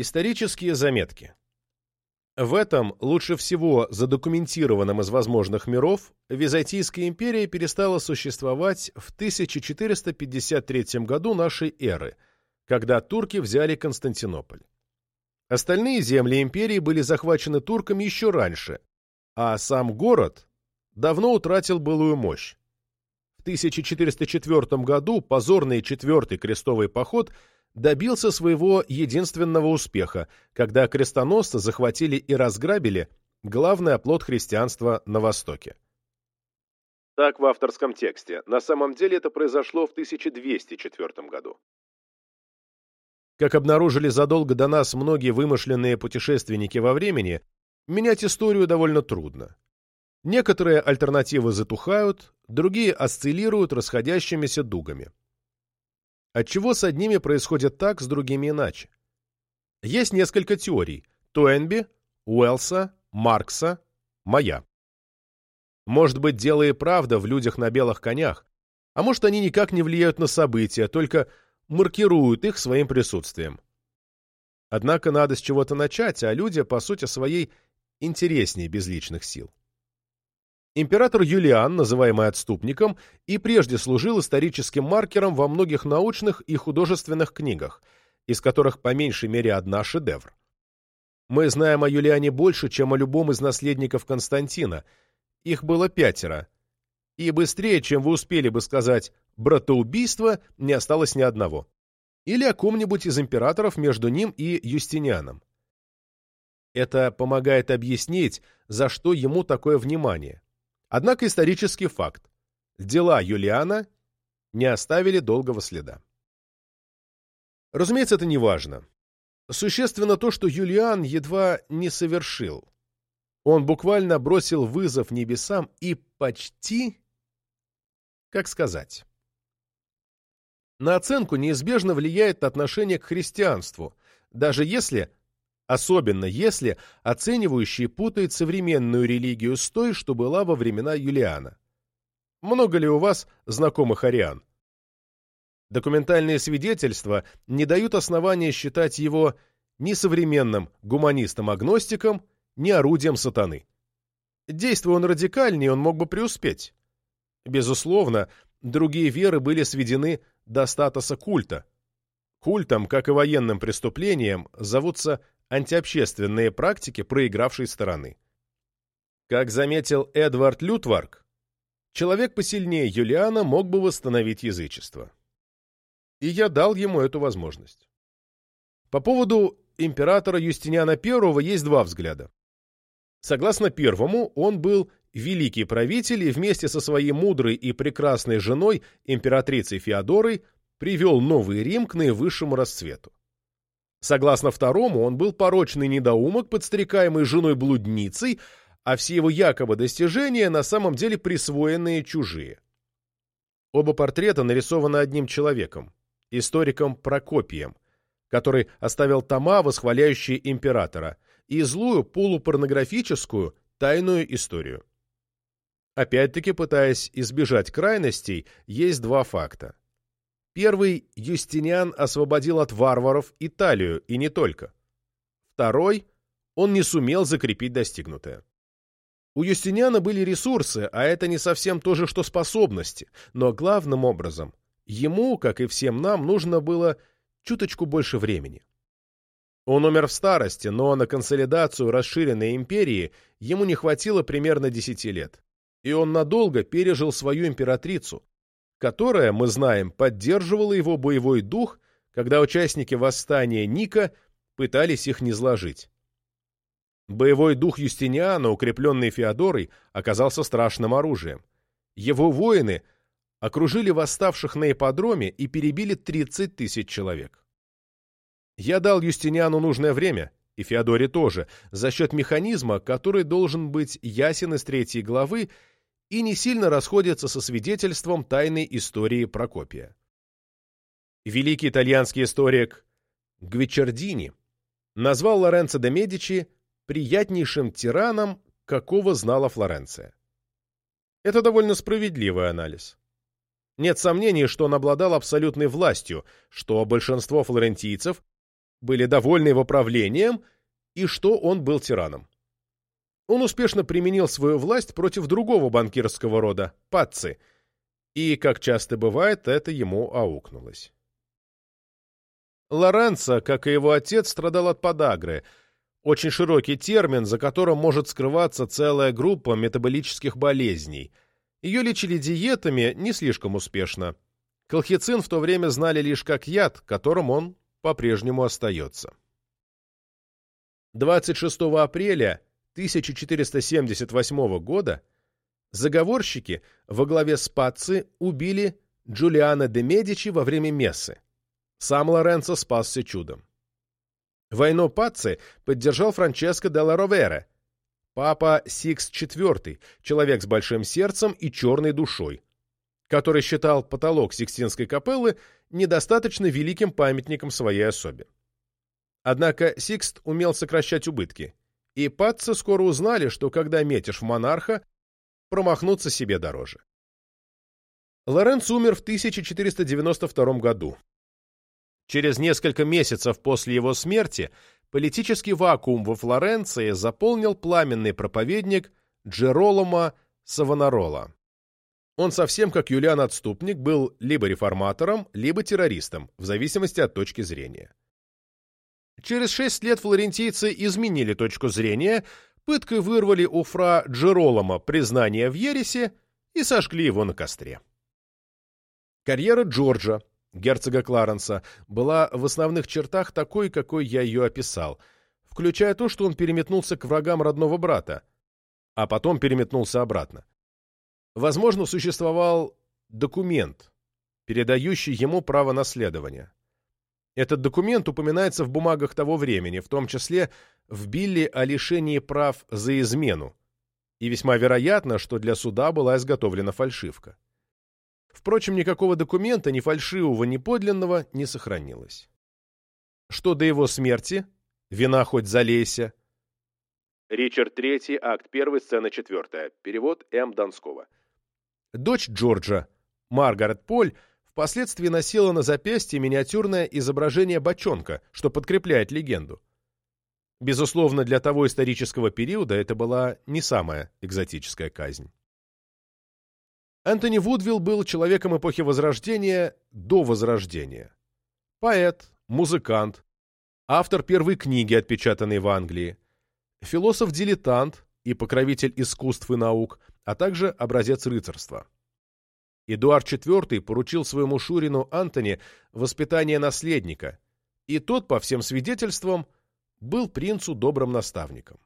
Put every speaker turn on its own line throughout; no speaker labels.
Исторические заметки. В этом, лучше всего задокументированном из возможных миров, Византийская империя перестала существовать в 1453 году нашей эры, когда турки взяли Константинополь. Остальные земли империи были захвачены турками еще раньше, а сам город давно утратил былую мощь. В 1404 году позорный четвертый крестовый поход – добился своего единственного успеха, когда крестоносцы захватили и разграбили главный оплот христианства на Востоке. Так в авторском тексте. На самом деле это произошло в 1204 году. Как обнаружили задолго до нас многие вымышленные путешественники во времени, менять историю довольно трудно. Некоторые альтернативы затухают, другие осциллируют расходящимися дугами. Отчего с одними происходит так, с другими иначе? Есть несколько теорий – Туэнби, Уэлса, Маркса, моя. Может быть, дело и правда в людях на белых конях, а может, они никак не влияют на события, только маркируют их своим присутствием. Однако надо с чего-то начать, а люди, по сути своей, интереснее безличных сил. Император Юлиан, называемый отступником, и прежде служил историческим маркером во многих научных и художественных книгах, из которых по меньшей мере одна шедевр. Мы знаем о Юлиане больше, чем о любом из наследников Константина. Их было пятеро. И быстрее, чем вы успели бы сказать «братоубийство», не осталось ни одного. Или о ком-нибудь из императоров между ним и Юстинианом. Это помогает объяснить, за что ему такое внимание. Однако исторический факт. Дела Юлиана не оставили долгого следа. Разумеется, это не важно. Существенно то, что Юлиан едва не совершил. Он буквально бросил вызов небесам и почти... Как сказать? На оценку неизбежно влияет отношение к христианству, даже если Особенно если оценивающий путает современную религию с той, что была во времена Юлиана. Много ли у вас знакомых ариан? Документальные свидетельства не дают основания считать его ни современным гуманистом-агностиком, ни орудием сатаны. Действуя он радикальнее, он мог бы преуспеть. Безусловно, другие веры были сведены до статуса культа. Культом, как и военным преступлением, зовутся антиобщественные практики проигравшей стороны. Как заметил Эдвард Лютварк, человек посильнее Юлиана мог бы восстановить язычество. И я дал ему эту возможность. По поводу императора Юстиниана I есть два взгляда. Согласно первому, он был великий правитель и вместе со своей мудрой и прекрасной женой, императрицей Феодорой, привел Новый Рим к наивысшему расцвету. Согласно второму, он был порочный недоумок, подстрекаемый женой-блудницей, а все его якобы достижения на самом деле присвоенные чужие. Оба портрета нарисованы одним человеком, историком Прокопием, который оставил тома, восхваляющие императора, и злую полупорнографическую тайную историю. Опять-таки, пытаясь избежать крайностей, есть два факта. Первый Юстиниан освободил от варваров Италию, и не только. Второй он не сумел закрепить достигнутое. У Юстиниана были ресурсы, а это не совсем то же, что способности, но главным образом ему, как и всем нам, нужно было чуточку больше времени. Он умер в старости, но на консолидацию расширенной империи ему не хватило примерно десяти лет. И он надолго пережил свою императрицу, которая, мы знаем, поддерживала его боевой дух, когда участники восстания Ника пытались их низложить. Боевой дух Юстиниана, укрепленный Феодорой, оказался страшным оружием. Его воины окружили восставших на ипподроме и перебили 30 тысяч человек. Я дал Юстиниану нужное время, и Феодоре тоже, за счет механизма, который должен быть ясен из третьей главы и не сильно расходятся со свидетельством тайной истории Прокопия. Великий итальянский историк Гвичардини назвал Лоренцо де Медичи приятнейшим тираном, какого знала Флоренция. Это довольно справедливый анализ. Нет сомнений, что он обладал абсолютной властью, что большинство флорентийцев были довольны его правлением и что он был тираном. Он успешно применил свою власть против другого банкирского рода – Патци, и, как часто бывает, это ему аукнулось. Лоренцо, как и его отец, страдал от подагры – очень широкий термин, за которым может скрываться целая группа метаболических болезней. Ее лечили диетами не слишком успешно. Колхицин в то время знали лишь как яд, которым он по-прежнему остается. 26 апреля 1478 года заговорщики во главе с Пацци убили Джулиана де Медичи во время мессы. Сам Лоренцо спасся чудом. Войну Пацци поддержал Франческо де ла Ровере, папа Сикст IV, человек с большим сердцем и черной душой, который считал потолок Сикстинской капеллы недостаточно великим памятником своей особе. Однако Сикст умел сокращать убытки, и Пацци скоро узнали, что когда метишь в монарха, промахнуться себе дороже. Лоренцо умер в 1492 году. Через несколько месяцев после его смерти политический вакуум во Флоренции заполнил пламенный проповедник Джероломо Савонарола. Он совсем как Юлиан Отступник был либо реформатором, либо террористом, в зависимости от точки зрения. Через шесть лет флорентийцы изменили точку зрения, пыткой вырвали у фра Джеролома признание в ересе и сожгли его на костре. Карьера Джорджа, герцога Кларенса, была в основных чертах такой, какой я ее описал, включая то, что он переметнулся к врагам родного брата, а потом переметнулся обратно. Возможно, существовал документ, передающий ему право наследования. Этот документ упоминается в бумагах того времени, в том числе в Билле о лишении прав за измену, и весьма вероятно, что для суда была изготовлена фальшивка. Впрочем, никакого документа, ни фальшивого, ни подлинного, не сохранилось. Что до его смерти, вина хоть залейся. Ричард III, акт 1, сцена 4. Перевод М. Донского. Дочь Джорджа, Маргарет Поль, впоследствии носила на запястье миниатюрное изображение бочонка, что подкрепляет легенду. Безусловно, для того исторического периода это была не самая экзотическая казнь. Энтони Вудвилл был человеком эпохи Возрождения до Возрождения. Поэт, музыкант, автор первой книги, отпечатанной в Англии, философ-дилетант и покровитель искусств и наук, а также образец рыцарства. Эдуард IV поручил своему шурину Антони воспитание наследника, и тот, по всем свидетельствам, был принцу добрым наставником.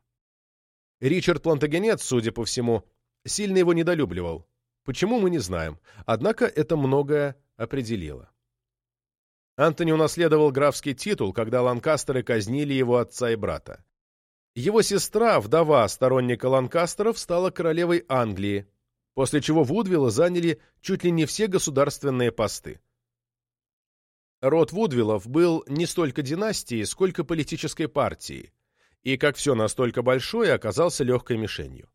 Ричард Плантагенет, судя по всему, сильно его недолюбливал, Почему, мы не знаем, однако это многое определило. Антони унаследовал графский титул, когда Ланкастеры казнили его отца и брата. Его сестра, вдова сторонника Ланкастеров, стала королевой Англии, после чего Вудвилла заняли чуть ли не все государственные посты. Род Вудвиллов был не столько династией, сколько политической партией, и, как все настолько большое, оказался легкой мишенью.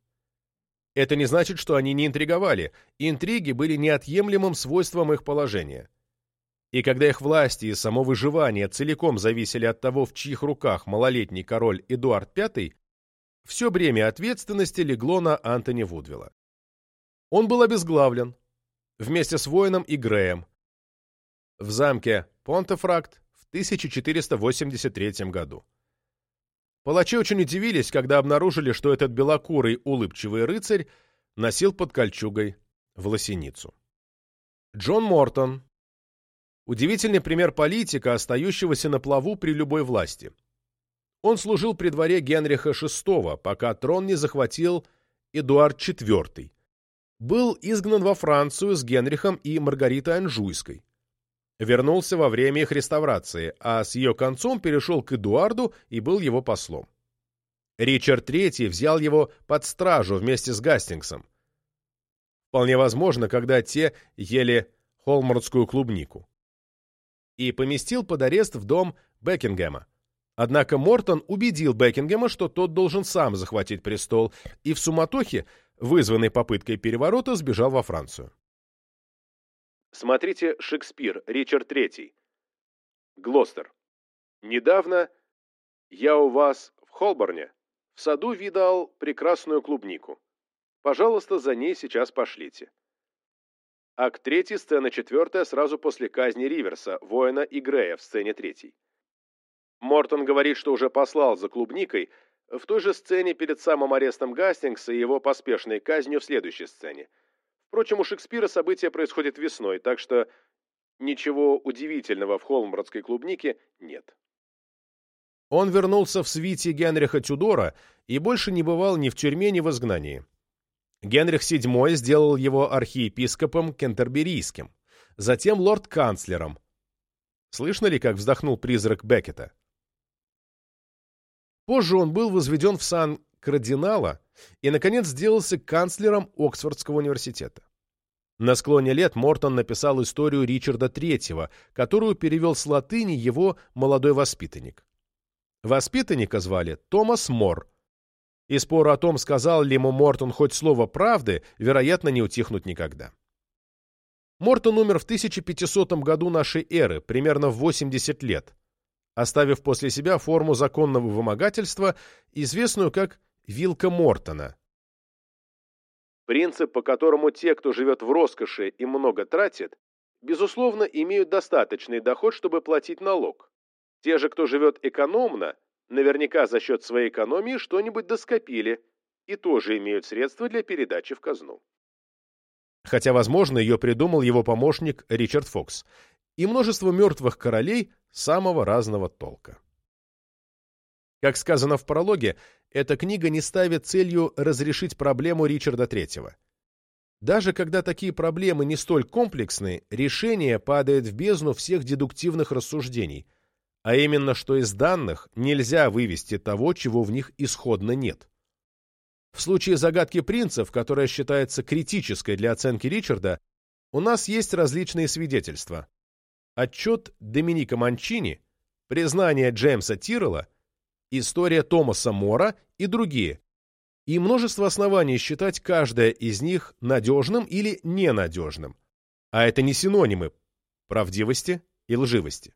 Это не значит, что они не интриговали. Интриги были неотъемлемым свойством их положения. И когда их власти и само выживание целиком зависели от того, в чьих руках малолетний король Эдуард V, все бремя ответственности легло на Антони Вудвилла. Он был обезглавлен, вместе с воином и Греем, в замке Понтефракт в 1483 году. Палачи очень удивились, когда обнаружили, что этот белокурый улыбчивый рыцарь носил под кольчугой волосиницу. Джон Мортон. Удивительный пример политика, остающегося на плаву при любой власти. Он служил при дворе Генриха VI, пока трон не захватил Эдуард IV. Был изгнан во Францию с Генрихом и Маргаритой Анжуйской вернулся во время их реставрации, а с ее концом перешел к Эдуарду и был его послом. Ричард III взял его под стражу вместе с Гастингсом. Вполне возможно, когда те ели холмордскую клубнику. И поместил под арест в дом Бекингема. Однако Мортон убедил Бекингема, что тот должен сам захватить престол, и в суматохе, вызванной попыткой переворота, сбежал во Францию. Смотрите «Шекспир», Ричард III. Глостер. Недавно я у вас в Холборне в саду видал прекрасную клубнику. Пожалуйста, за ней сейчас пошлите. Акт 3, сцена 4, сразу после казни Риверса, воина и Грея в сцене 3. Мортон говорит, что уже послал за клубникой в той же сцене перед самым арестом Гастингса и его поспешной казнью в следующей сцене. Впрочем, у Шекспира события происходят весной, так что ничего удивительного в холмбродской клубнике нет. Он вернулся в свите Генриха Тюдора и больше не бывал ни в тюрьме, ни в изгнании. Генрих VII сделал его архиепископом кентерберийским, затем лорд-канцлером. Слышно ли, как вздохнул призрак Беккета? Позже он был возведен в сан кардинала и, наконец, сделался канцлером Оксфордского университета. На склоне лет Мортон написал историю Ричарда III, которую перевел с латыни его молодой воспитанник. Воспитанника звали Томас Мор, и спору о том, сказал ли ему Мортон хоть слово правды, вероятно, не утихнут никогда. Мортон умер в 1500 году нашей эры, примерно в 80 лет, оставив после себя форму законного вымогательства, известную как «вилка Мортона». Принцип, по которому те, кто живет в роскоши и много тратит, безусловно, имеют достаточный доход, чтобы платить налог. Те же, кто живет экономно, наверняка за счет своей экономии что-нибудь доскопили и тоже имеют средства для передачи в казну. Хотя, возможно, ее придумал его помощник Ричард Фокс, и множество мертвых королей самого разного толка. Как сказано в прологе, эта книга не ставит целью разрешить проблему Ричарда III. Даже когда такие проблемы не столь комплексны, решение падает в бездну всех дедуктивных рассуждений – а именно, что из данных нельзя вывести того, чего в них исходно нет. В случае загадки принцев, которая считается критической для оценки Ричарда, у нас есть различные свидетельства. Отчет Доминика Манчини, признание Джеймса Тиррелла, история Томаса Мора и другие, и множество оснований считать каждое из них надежным или ненадежным. А это не синонимы правдивости и лживости.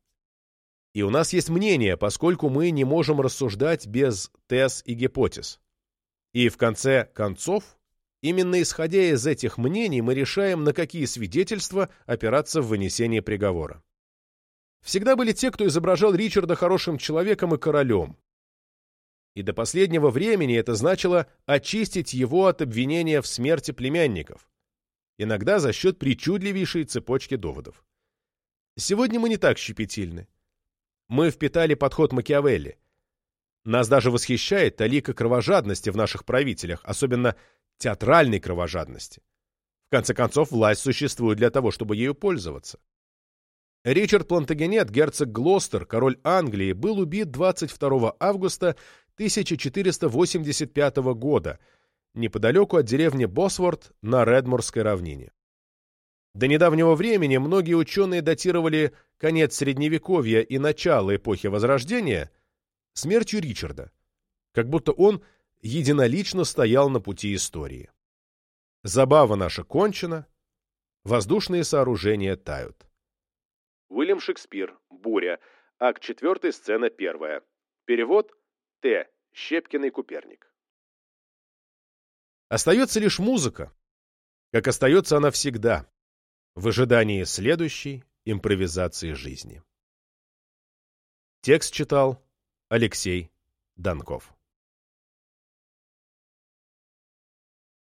И у нас есть мнение, поскольку мы не можем рассуждать без тез и гипотез. И в конце концов, именно исходя из этих мнений мы решаем, на какие свидетельства опираться в вынесении приговора. Всегда были те, кто изображал Ричарда хорошим человеком и королем. И до последнего времени это значило очистить его от обвинения в смерти племянников, иногда за счет причудливейшей цепочки доводов. Сегодня мы не так щепетильны. Мы впитали подход Макиавелли. Нас даже восхищает талика кровожадности в наших правителях, особенно театральной кровожадности. В конце концов, власть существует для того, чтобы ею пользоваться. Ричард Плантагенет, герцог Глостер, король Англии, был убит 22 августа 1485 года неподалеку от деревни Босворд на Редморской равнине. До недавнего времени многие ученые датировали конец Средневековья и начало эпохи Возрождения смертью Ричарда, как будто он единолично стоял на пути истории. Забава наша кончена, воздушные сооружения тают. Уильям Шекспир, «Буря», акт 4, сцена 1. Перевод Т. Щепкин и Куперник. Остается лишь музыка, как остается она всегда, в ожидании следующей импровизации жизни. Текст читал Алексей Донков.